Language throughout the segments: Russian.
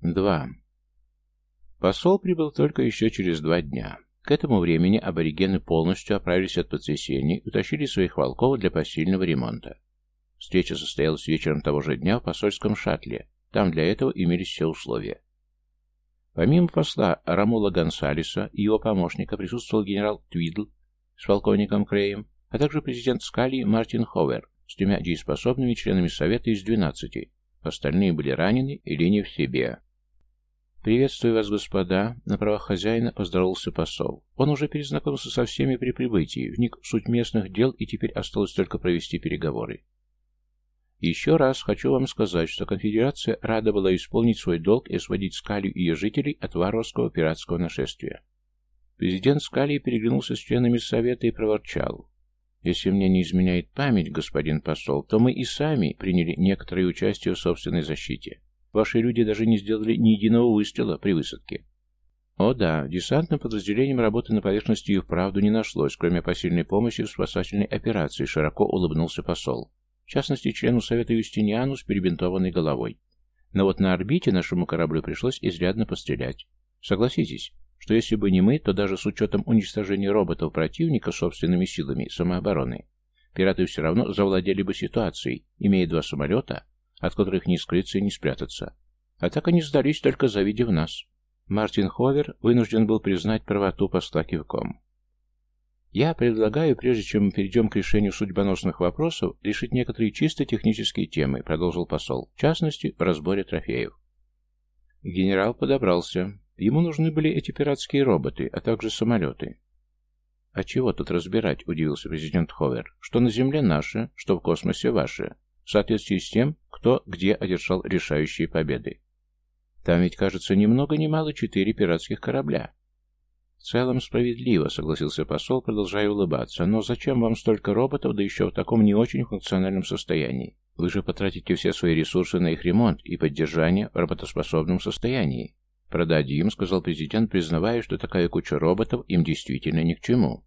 Два. Посол прибыл только еще через два дня. К этому времени аборигены полностью оправились от потрясений утащили своих волков для посильного ремонта. Встреча состоялась вечером того же дня в посольском шаттле. Там для этого имелись все условия. Помимо посла Рамула Гонсалеса и его помощника присутствовал генерал Твидл с полковником Креем, а также президент Скали Мартин Ховер с тремя дееспособными членами Совета из 12. Остальные были ранены или не в себе. «Приветствую вас, господа!» На правах хозяина поздоровался посол. Он уже перезнакомился со всеми при прибытии, вник в суть местных дел и теперь осталось только провести переговоры. Еще раз хочу вам сказать, что конфедерация рада была исполнить свой долг и освободить Скалию и ее жителей от варварского пиратского нашествия. Президент Скалии переглянулся с членами совета и проворчал. «Если мне не изменяет память, господин посол, то мы и сами приняли некоторое участие в собственной защите. Ваши люди даже не сделали ни единого выстрела при высадке». О да, десантным подразделением работы на поверхности и вправду не нашлось, кроме посильной помощи в спасательной операции, широко улыбнулся посол в частности, члену Совета Юстиниану с перебинтованной головой. Но вот на орбите нашему кораблю пришлось изрядно пострелять. Согласитесь, что если бы не мы, то даже с учетом уничтожения роботов противника собственными силами самообороны, пираты все равно завладели бы ситуацией, имея два самолета, от которых не скрыться и не спрятаться. А так они сдались, только завидев нас. Мартин Ховер вынужден был признать правоту посла кивком. Я предлагаю, прежде чем мы перейдем к решению судьбоносных вопросов, решить некоторые чисто технические темы, продолжил посол, в частности, в разборе трофеев. Генерал подобрался. Ему нужны были эти пиратские роботы, а также самолеты. «А чего тут разбирать?» – удивился президент Ховер. «Что на Земле наше, что в космосе ваше, в соответствии с тем, кто где одержал решающие победы. Там ведь, кажется, ни много ни мало четыре пиратских корабля. «В целом справедливо», — согласился посол, продолжая улыбаться. «Но зачем вам столько роботов, да еще в таком не очень функциональном состоянии? Вы же потратите все свои ресурсы на их ремонт и поддержание в работоспособном состоянии». «Продадим», — сказал президент, признавая, что такая куча роботов им действительно ни к чему.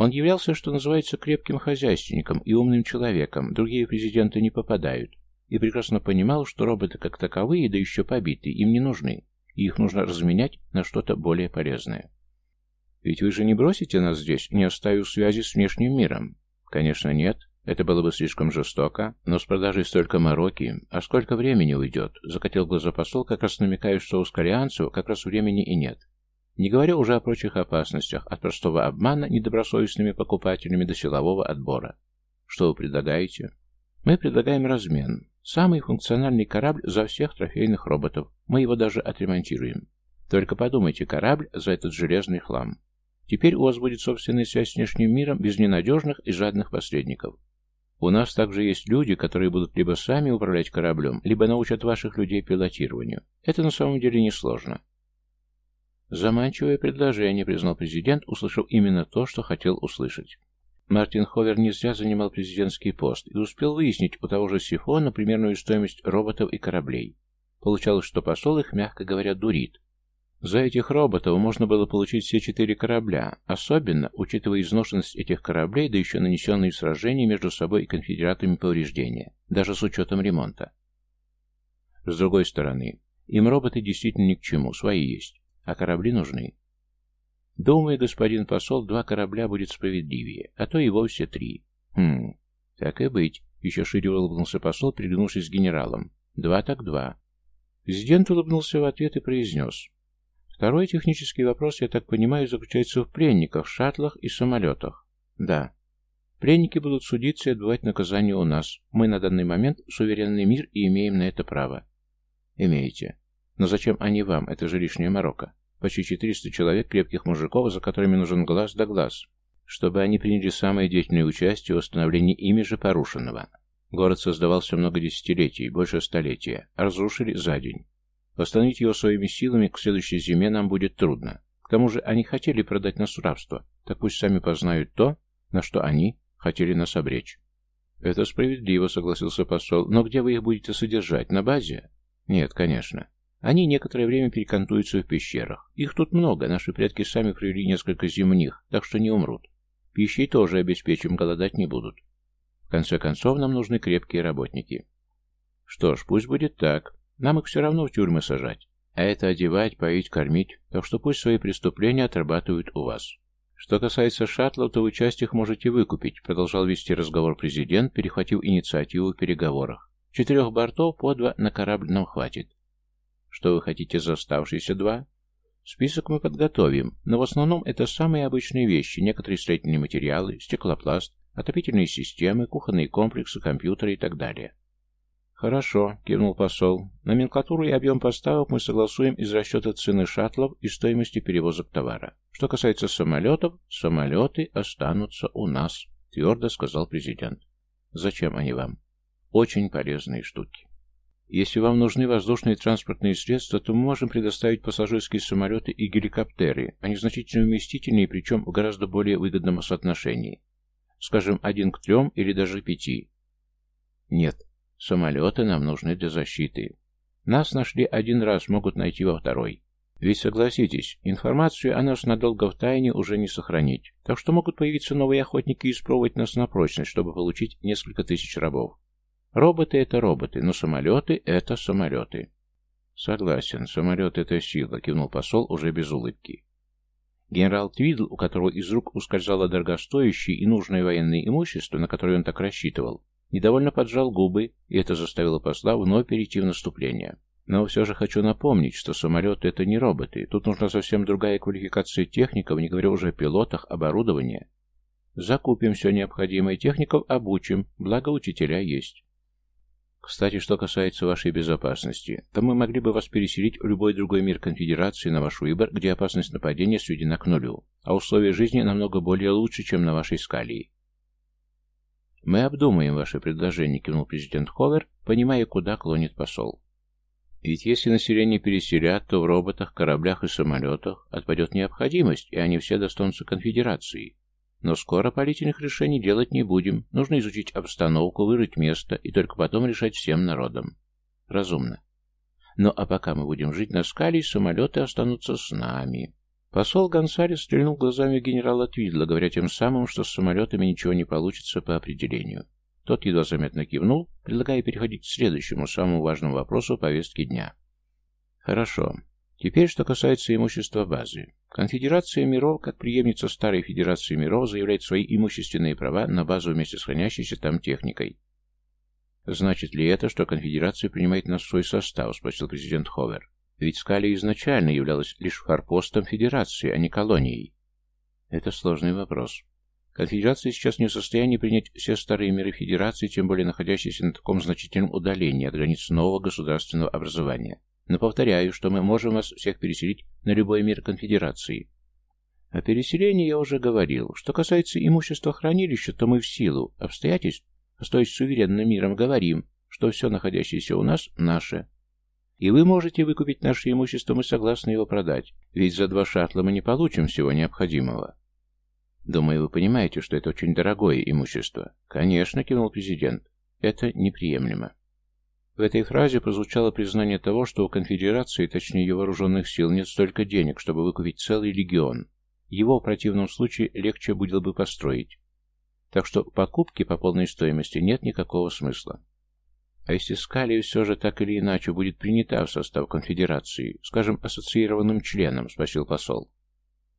Он являлся, что называется, крепким хозяйственником и умным человеком, другие президенты не попадают, и прекрасно понимал, что роботы как таковые, да еще побитые, им не нужны, и их нужно разменять на что-то более полезное. Ведь вы же не бросите нас здесь, не оставив связи с внешним миром? Конечно, нет. Это было бы слишком жестоко, но с продажей столько мороки, а сколько времени уйдет? Закатил глаза посол, как раз намекая, что у скорианцев как раз времени и нет. Не говоря уже о прочих опасностях, от простого обмана недобросовестными покупателями до силового отбора. Что вы предлагаете? Мы предлагаем размен. Самый функциональный корабль за всех трофейных роботов. Мы его даже отремонтируем. Только подумайте, корабль за этот железный хлам. Теперь у вас будет собственная связь с внешним миром без ненадежных и жадных посредников. У нас также есть люди, которые будут либо сами управлять кораблем, либо научат ваших людей пилотированию. Это на самом деле несложно. Заманчивое предложение, признал президент, услышав именно то, что хотел услышать. Мартин Ховер не зря занимал президентский пост и успел выяснить у того же Сифона примерную стоимость роботов и кораблей. Получалось, что посол их, мягко говоря, дурит, за этих роботов можно было получить все четыре корабля, особенно учитывая изношенность этих кораблей, да еще нанесенные в сражении между собой и конфедератами повреждения, даже с учетом ремонта. С другой стороны, им роботы действительно ни к чему, свои есть, а корабли нужны. Думаю, господин посол, два корабля будет справедливее, а то и вовсе три. Хм, так и быть, еще шире улыбнулся посол, приглянувшись с генералом. Два так два. Президент улыбнулся в ответ и произнес. Второй технический вопрос, я так понимаю, заключается в пленниках, шаттлах и самолетах. Да. Пленники будут судиться и отбывать наказание у нас. Мы на данный момент суверенный мир и имеем на это право. Имеете. Но зачем они вам? Это же лишняя морока. Почти 400 человек крепких мужиков, за которыми нужен глаз да глаз. Чтобы они приняли самое деятельное участие в восстановлении же порушенного. Город создавался много десятилетий, больше столетия. Разрушили за день. Восстановить его своими силами к следующей зиме нам будет трудно. К тому же они хотели продать нас в рабство, так пусть сами познают то, на что они хотели нас обречь. Это справедливо, согласился посол, но где вы их будете содержать? На базе? Нет, конечно. Они некоторое время перекантуются в пещерах. Их тут много, наши предки сами провели несколько зимних, так что не умрут. Пищей тоже обеспечим, голодать не будут. В конце концов, нам нужны крепкие работники. Что ж, пусть будет так. Нам их все равно в тюрьмы сажать. А это одевать, поить, кормить, так что пусть свои преступления отрабатывают у вас. Что касается шаттлов, то вы часть их можете выкупить, продолжал вести разговор президент, перехватив инициативу в переговорах. Четырех бортов по два на корабль нам хватит. Что вы хотите за оставшиеся два? Список мы подготовим, но в основном это самые обычные вещи, некоторые строительные материалы, стеклопласт, отопительные системы, кухонные комплексы, компьютеры и так далее. «Хорошо», — кивнул посол. «Номенклатуру и объем поставок мы согласуем из расчета цены шаттлов и стоимости перевозок товара. Что касается самолетов, самолеты останутся у нас», — твердо сказал президент. «Зачем они вам?» «Очень полезные штуки». Если вам нужны воздушные транспортные средства, то мы можем предоставить пассажирские самолеты и геликоптеры. Они значительно вместительнее, причем в гораздо более выгодном соотношении. Скажем, один к трем или даже пяти. Нет, Самолеты нам нужны для защиты. Нас нашли один раз, могут найти во второй. Ведь согласитесь, информацию о нас надолго в тайне уже не сохранить. Так что могут появиться новые охотники и испробовать нас на прочность, чтобы получить несколько тысяч рабов. Роботы — это роботы, но самолеты — это самолеты. Согласен, самолет — это сила, кивнул посол уже без улыбки. Генерал Твидл, у которого из рук ускользало дорогостоящее и нужное военное имущество, на которое он так рассчитывал, Недовольно поджал губы, и это заставило посла вновь перейти в наступление. Но все же хочу напомнить, что самолеты — это не роботы. Тут нужна совсем другая квалификация техников, не говоря уже о пилотах, оборудования. Закупим все необходимое, техников обучим, благо учителя есть. Кстати, что касается вашей безопасности, то мы могли бы вас переселить в любой другой мир конфедерации на ваш выбор, где опасность нападения сведена к нулю, а условия жизни намного более лучше, чем на вашей скалии. «Мы обдумаем ваше предложение», — кивнул президент Ховер, понимая, куда клонит посол. Ведь если население переселят, то в роботах, кораблях и самолетах отпадет необходимость, и они все достанутся конфедерации. Но скоро политических решений делать не будем. Нужно изучить обстановку, вырыть место и только потом решать всем народом. Разумно. Ну а пока мы будем жить на скале, самолеты останутся с нами. Посол Гонсалес стрельнул глазами генерала Твидла, говоря тем самым, что с самолетами ничего не получится по определению. Тот едва заметно кивнул, предлагая переходить к следующему, самому важному вопросу повестки дня. Хорошо. Теперь, что касается имущества базы. Конфедерация миров, как преемница Старой Федерации миров, заявляет свои имущественные права на базу вместе с хранящейся там техникой. «Значит ли это, что конфедерация принимает нас в свой состав?» – спросил президент Ховер. Ведь Скали изначально являлась лишь форпостом Федерации, а не колонией. Это сложный вопрос. Конфедерация сейчас не в состоянии принять все старые миры Федерации, тем более находящиеся на таком значительном удалении от границ нового государственного образования. Но повторяю, что мы можем вас всех переселить на любой мир Конфедерации. О переселении я уже говорил. Что касается имущества хранилища, то мы в силу обстоятельств, стоя с суверенным миром, говорим, что все находящееся у нас наше, и вы можете выкупить наше имущество, мы согласны его продать. Ведь за два шаттла мы не получим всего необходимого. Думаю, вы понимаете, что это очень дорогое имущество. Конечно, кивнул президент. Это неприемлемо. В этой фразе прозвучало признание того, что у конфедерации, точнее ее вооруженных сил, нет столько денег, чтобы выкупить целый легион. Его в противном случае легче было бы построить. Так что покупки по полной стоимости нет никакого смысла. А если Скалия все же так или иначе будет принята в состав конфедерации, скажем, ассоциированным членом, спросил посол.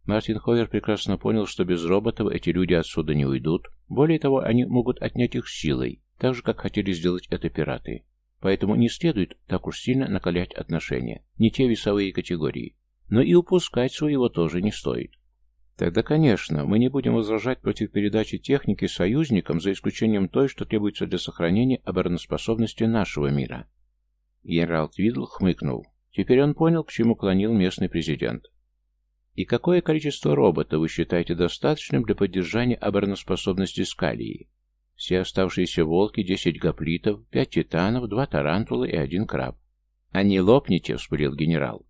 Мартин Ховер прекрасно понял, что без роботов эти люди отсюда не уйдут. Более того, они могут отнять их силой, так же, как хотели сделать это пираты. Поэтому не следует так уж сильно накалять отношения, не те весовые категории. Но и упускать своего тоже не стоит. Тогда, конечно, мы не будем возражать против передачи техники союзникам, за исключением той, что требуется для сохранения обороноспособности нашего мира. Генерал Твидл хмыкнул. Теперь он понял, к чему клонил местный президент. И какое количество роботов вы считаете достаточным для поддержания обороноспособности Скалии? Все оставшиеся волки, 10 гоплитов, 5 титанов, 2 тарантула и один краб. «А не лопните!» — вспылил генерал.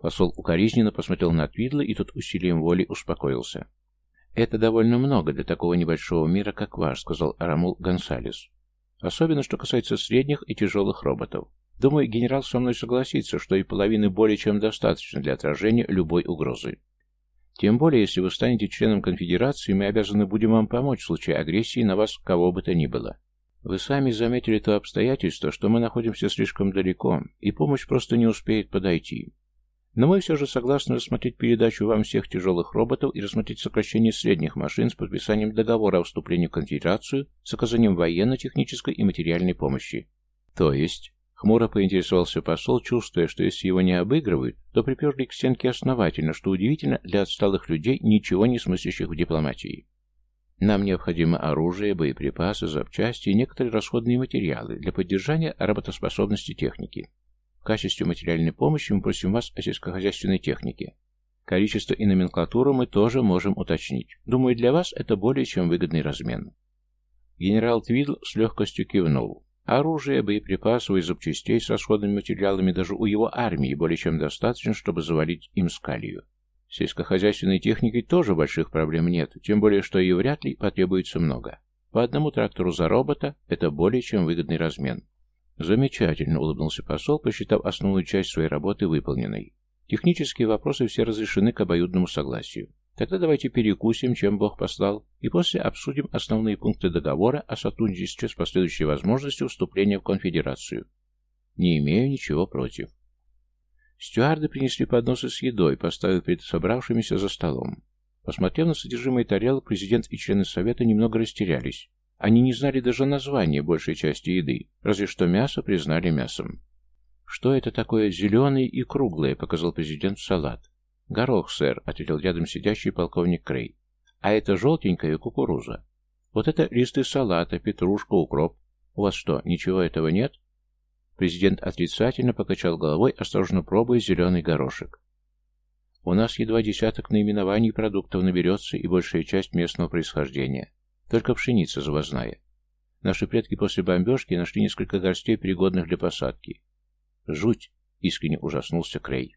Посол укоризненно посмотрел на Твидла, и тот усилием воли успокоился. «Это довольно много для такого небольшого мира, как ваш», — сказал Арамул Гонсалес. «Особенно, что касается средних и тяжелых роботов. Думаю, генерал со мной согласится, что и половины более чем достаточно для отражения любой угрозы. Тем более, если вы станете членом конфедерации, мы обязаны будем вам помочь в случае агрессии на вас кого бы то ни было. Вы сами заметили то обстоятельство, что мы находимся слишком далеко, и помощь просто не успеет подойти. Но мы все же согласны рассмотреть передачу вам всех тяжелых роботов и рассмотреть сокращение средних машин с подписанием договора о вступлении в конфедерацию с оказанием военно-технической и материальной помощи. То есть, хмуро поинтересовался посол, чувствуя, что если его не обыгрывают, то приперли к стенке основательно, что удивительно для отсталых людей, ничего не смыслящих в дипломатии. Нам необходимо оружие, боеприпасы, запчасти и некоторые расходные материалы для поддержания работоспособности техники. В качестве материальной помощи мы просим вас о сельскохозяйственной технике. Количество и номенклатуру мы тоже можем уточнить. Думаю, для вас это более чем выгодный размен. Генерал Твидл с легкостью кивнул. Оружие, боеприпасов и запчастей с расходными материалами даже у его армии более чем достаточно, чтобы завалить им скалью. Сельскохозяйственной техникой тоже больших проблем нет, тем более, что ее вряд ли потребуется много. По одному трактору за робота – это более чем выгодный размен. Замечательно, улыбнулся посол, посчитав основную часть своей работы выполненной. Технические вопросы все разрешены к обоюдному согласию. Тогда давайте перекусим, чем Бог послал, и после обсудим основные пункты договора о сотрудничестве с последующей возможностью вступления в конфедерацию. Не имею ничего против. Стюарды принесли подносы с едой, поставив перед собравшимися за столом. Посмотрев на содержимое тарелок, президент и члены совета немного растерялись. Они не знали даже названия большей части еды, разве что мясо признали мясом. «Что это такое зеленое и круглое?» — показал президент салат. «Горох, сэр», — ответил рядом сидящий полковник Крей. «А это желтенькая кукуруза. Вот это листы салата, петрушка, укроп. У вас что, ничего этого нет?» Президент отрицательно покачал головой, осторожно пробуя зеленый горошек. «У нас едва десяток наименований продуктов наберется и большая часть местного происхождения. Только пшеница завозная. Наши предки после бомбежки нашли несколько горстей, пригодных для посадки. Жуть! Искренне ужаснулся Крей.